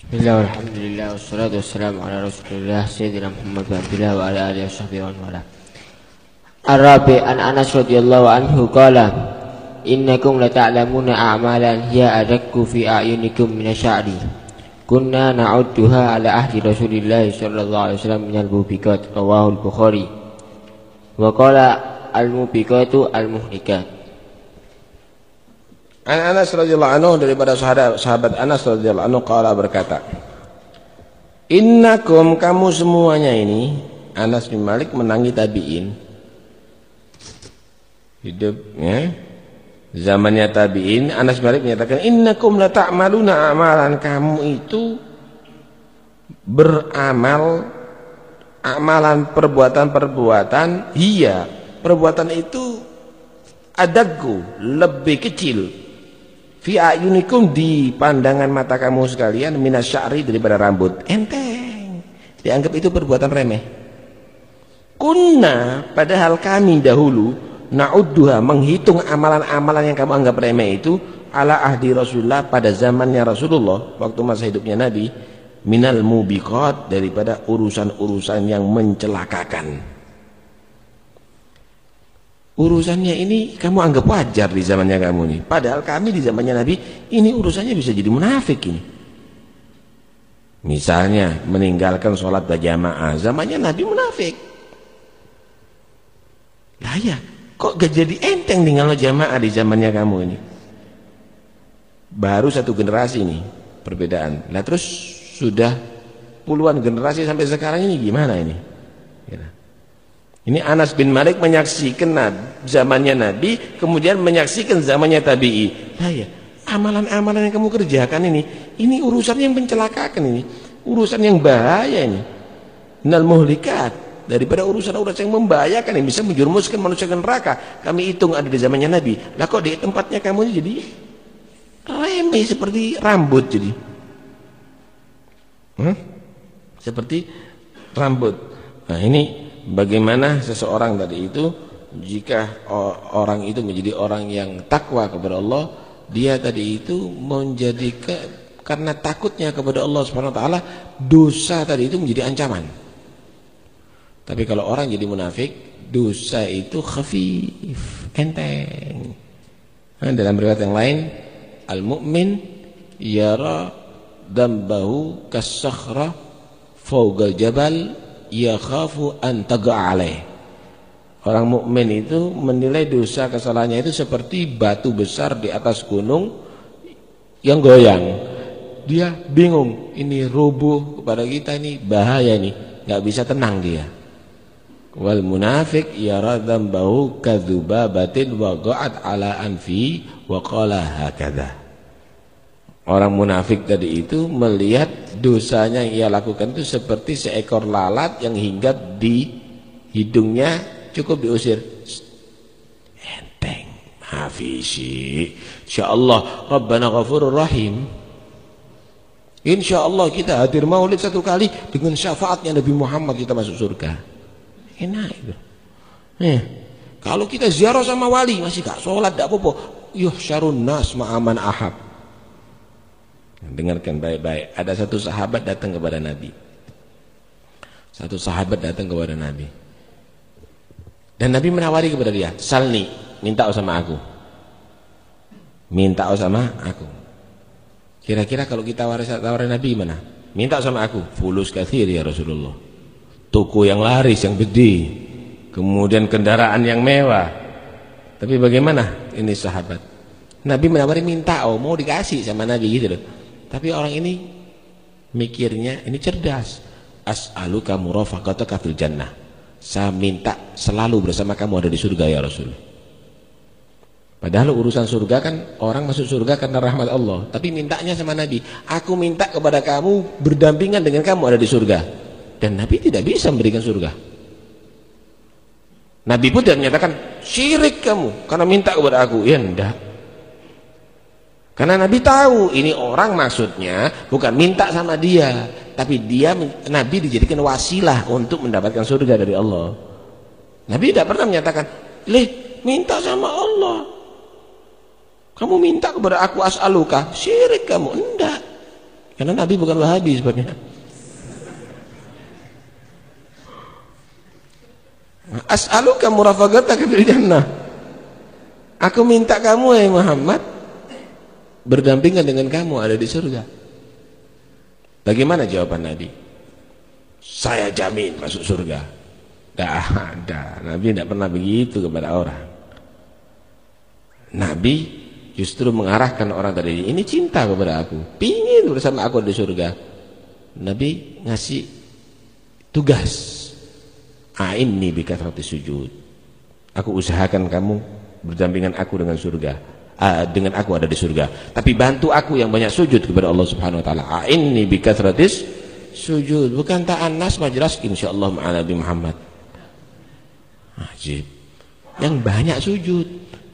Bismillah, alhamdulillah, wassalatu wassalamu ala rasulillah Sayyidina Muhammad wa abdillah wa ala alihi wa sahbihi wa wala Ar-Rabi an Anas radhiyallahu anhu qala Innakum la ta'lamuna a'malan hiya adakku fi a'yunikum min asy'ari Kunna na'udduha ala ahdi Rasulillah sallallahu alaihi wasallam min al-mubiqat rawahu al-Bukhari Wa qala al-mubiqatu al-muhlikat An Anas radhiyallahu anhu daripada sahabat, sahabat Anas radhiyallahu anhu qala berkata Innakum kamu semuanya ini Anas bin Malik menangi tabi'in hidup ya zamannya tabi'in Anas bin Malik menyatakan innakum la ta'maluna amalan. Kamu itu beramal amalan perbuatan-perbuatan iya perbuatan itu adagu lebih kecil fi ayunikum di pandangan mata kamu sekalian minasyari daripada rambut. Enteng. Dianggap itu perbuatan remeh. Kunna padahal kami dahulu na'udduha menghitung amalan-amalan yang kamu anggap remeh itu ala ahdi Rasulullah pada zamannya Rasulullah waktu masa hidupnya Nabi minal mubiqat daripada urusan-urusan yang mencelakakan urusannya ini kamu anggap wajar di zamannya kamu ini padahal kami di zamannya Nabi ini urusannya bisa jadi munafik ini misalnya meninggalkan sholat berjamaah zamannya Nabi munafik lah ya Kok gak jadi enteng tinggal jamaah di zamannya kamu ini? Baru satu generasi ini perbedaan. Nah terus sudah puluhan generasi sampai sekarang ini gimana ini? Ya. Ini Anas bin Malik menyaksikan zamannya Nabi, kemudian menyaksikan zamannya Tabi'i. Nah ya, amalan-amalan yang kamu kerjakan ini, ini urusan yang mencelakakan ini, urusan yang bahaya ini. Nal muhlikat daripada urusan-urusan yang membahayakan yang bisa menjerumuskan manusia ke neraka kami hitung ada di zamannya Nabi lah kok di tempatnya kamu jadi remeh seperti rambut jadi hmm? seperti rambut nah ini bagaimana seseorang tadi itu jika orang itu menjadi orang yang takwa kepada Allah dia tadi itu menjadi ke, karena takutnya kepada Allah Subhanahu wa taala dosa tadi itu menjadi ancaman tapi kalau orang jadi munafik, dosa itu khafif, enteng. Nah, dalam riwayat yang lain, al-mu'min yara dambahu kasakhra fawqa jabal yakhafu an alaih. Orang mukmin itu menilai dosa kesalahannya itu seperti batu besar di atas gunung yang goyang. Dia bingung, ini rubuh kepada kita ini bahaya nih, nggak bisa tenang dia wal munafik yara dzambahu kadzubabatin waqa'at ala anfi wa qala hakadha orang munafik tadi itu melihat dosanya yang ia lakukan itu seperti seekor lalat yang hinggap di hidungnya cukup diusir. Enteng. Hafisi insyaallah rabbana ghafurur rahim. Insyaallah kita hadir maulid satu kali dengan syafaatnya Nabi Muhammad kita masuk surga. Enak itu. Eh, kalau kita ziarah sama wali masih gak sholat gak apa-apa. Yuh syarun nas ma'aman ahab dengarkan baik-baik. Ada satu sahabat datang kepada Nabi. Satu sahabat datang kepada Nabi. Dan Nabi menawari kepada dia salni minta sama aku. Minta sama aku. Kira-kira kalau kita tawarin Nabi mana minta sama aku. Fulus kathir ya Rasulullah. Toko yang laris yang gede. Kemudian kendaraan yang mewah. Tapi bagaimana ini sahabat? Nabi menawari minta oh mau dikasih sama Nabi gitu loh tapi orang ini mikirnya ini cerdas as'aluka murafaqataka fil jannah saya minta selalu bersama kamu ada di surga ya Rasul Padahal urusan surga kan orang masuk surga karena rahmat Allah. Tapi mintanya sama Nabi, aku minta kepada kamu berdampingan dengan kamu ada di surga. Dan Nabi tidak bisa memberikan surga. Nabi pun tidak menyatakan syirik kamu karena minta kepada aku. Ya enggak. Karena Nabi tahu ini orang maksudnya bukan minta sama dia, tapi dia Nabi dijadikan wasilah untuk mendapatkan surga dari Allah. Nabi tidak pernah menyatakan, "Leh, minta sama Allah." Kamu minta kepada aku as'aluka, syirik kamu. Enggak. Karena Nabi bukan Wahabi sebabnya. As'aluka murafaqataka fil jannah. Aku minta kamu ya Muhammad berdampingan dengan kamu ada di surga. Bagaimana jawaban Nabi? Saya jamin masuk surga. Tidak ada. Nabi tidak pernah begitu kepada orang. Nabi justru mengarahkan orang tadi ini cinta kepada aku. Pingin bersama aku di surga. Nabi ngasih tugas. A'inni bikathrati sujud. Aku usahakan kamu berdampingan aku dengan surga. Uh, dengan aku ada di surga. Tapi bantu aku yang banyak sujud kepada Allah Subhanahu wa taala. A'inni bikathratis sujud. Bukan ta'an nas majras insyaallah ma'ala Nabi Muhammad. Ajib. Yang banyak sujud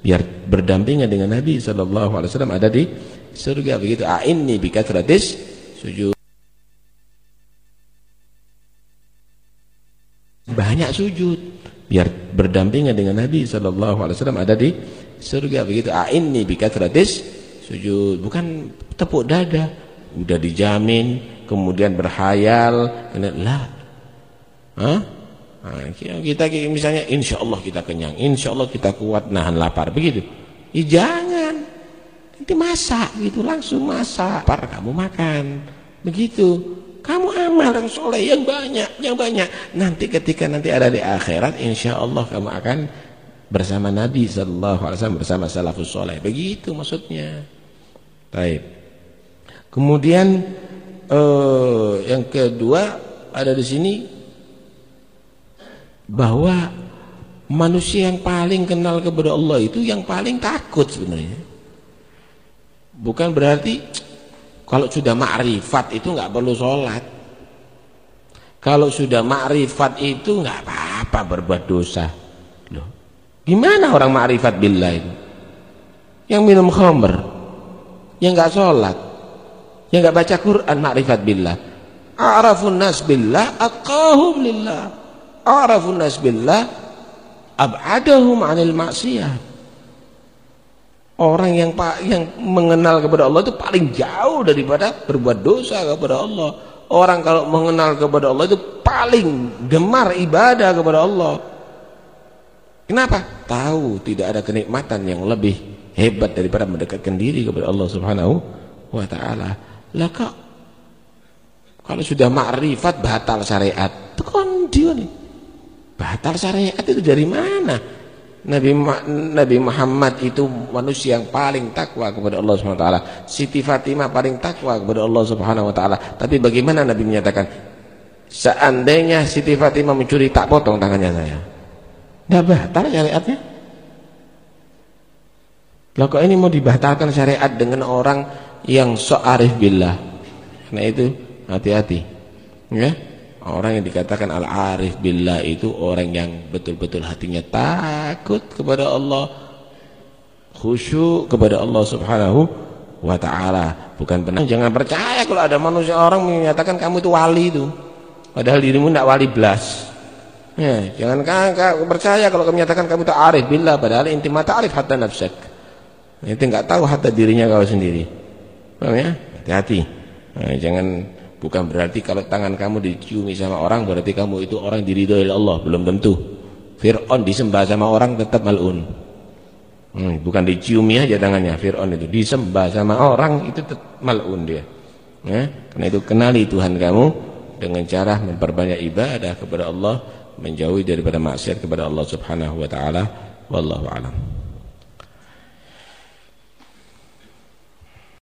biar berdampingan dengan Nabi sallallahu alaihi wasallam ada di surga begitu. A'inni bikathratis sujud. Banyak sujud biar berdampingan dengan Nabi sallallahu alaihi wasallam ada di surga begitu. A'inni bikatratis sujud. Bukan tepuk dada. Udah dijamin kemudian berhayal. Lah. Hah? Nah, kita misalnya insya Allah kita kenyang. Insya Allah kita kuat nahan lapar. Begitu. Ya jangan. Nanti masak gitu. Langsung masak. Lapar kamu makan. Begitu. Kamu amal yang soleh yang banyak yang banyak. Nanti ketika nanti ada di akhirat insya Allah kamu akan bersama Nabi sallallahu alaihi wasallam bersama salafus saleh. Begitu maksudnya. Baik. Kemudian eh, yang kedua ada di sini bahwa manusia yang paling kenal kepada Allah itu yang paling takut sebenarnya. Bukan berarti kalau sudah makrifat itu nggak perlu sholat. Kalau sudah makrifat itu nggak apa-apa berbuat dosa. Loh, Gimana orang ma'rifat billah itu? Yang minum khamr, yang enggak sholat, yang enggak baca Quran ma'rifat billah. A'rafun nas billah aqahum lillah. A'rafun nas billah ab'adahum 'anil maksiyah. Orang yang yang mengenal kepada Allah itu paling jauh daripada berbuat dosa kepada Allah. Orang kalau mengenal kepada Allah itu paling gemar ibadah kepada Allah. Kenapa? Tahu tidak ada kenikmatan yang lebih hebat daripada mendekatkan diri kepada Allah Subhanahu wa taala. Lah kok kalau sudah makrifat batal syariat. Dia nih. Batal syariat itu dari mana? Nabi Nabi Muhammad itu manusia yang paling takwa kepada Allah Subhanahu wa taala. Siti Fatimah paling takwa kepada Allah Subhanahu wa taala. Tapi bagaimana Nabi menyatakan seandainya Siti Fatimah mencuri tak potong tangannya saya. Tidak batal syariatnya. Loh kok ini mau dibatalkan syariat dengan orang yang sok arif billah. Karena itu hati-hati. Ya. Orang yang dikatakan al-arif billah itu orang yang betul-betul hatinya takut kepada Allah, khusyuk kepada Allah Subhanahu wa taala. Bukan benar jangan percaya kalau ada manusia orang menyatakan kamu itu wali itu. Padahal dirimu tidak wali belas. Ya, jangan kau percaya kalau kamu menyatakan kamu tak arif billah padahal inti mata arif hatta nafsak. Itu enggak tahu hatta dirinya kau sendiri. Paham ya? Hati-hati. Nah, jangan bukan berarti kalau tangan kamu diciumi sama orang berarti kamu itu orang diridhoi oleh Allah, belum tentu. Fir'aun disembah sama orang tetap malun. Hmm, bukan diciumi aja tangannya Fir'aun itu disembah sama orang itu tetap malun dia. Ya, karena itu kenali Tuhan kamu dengan cara memperbanyak ibadah kepada Allah menjauhi daripada maksiat kepada Allah Subhanahu wa taala. Wallahu alam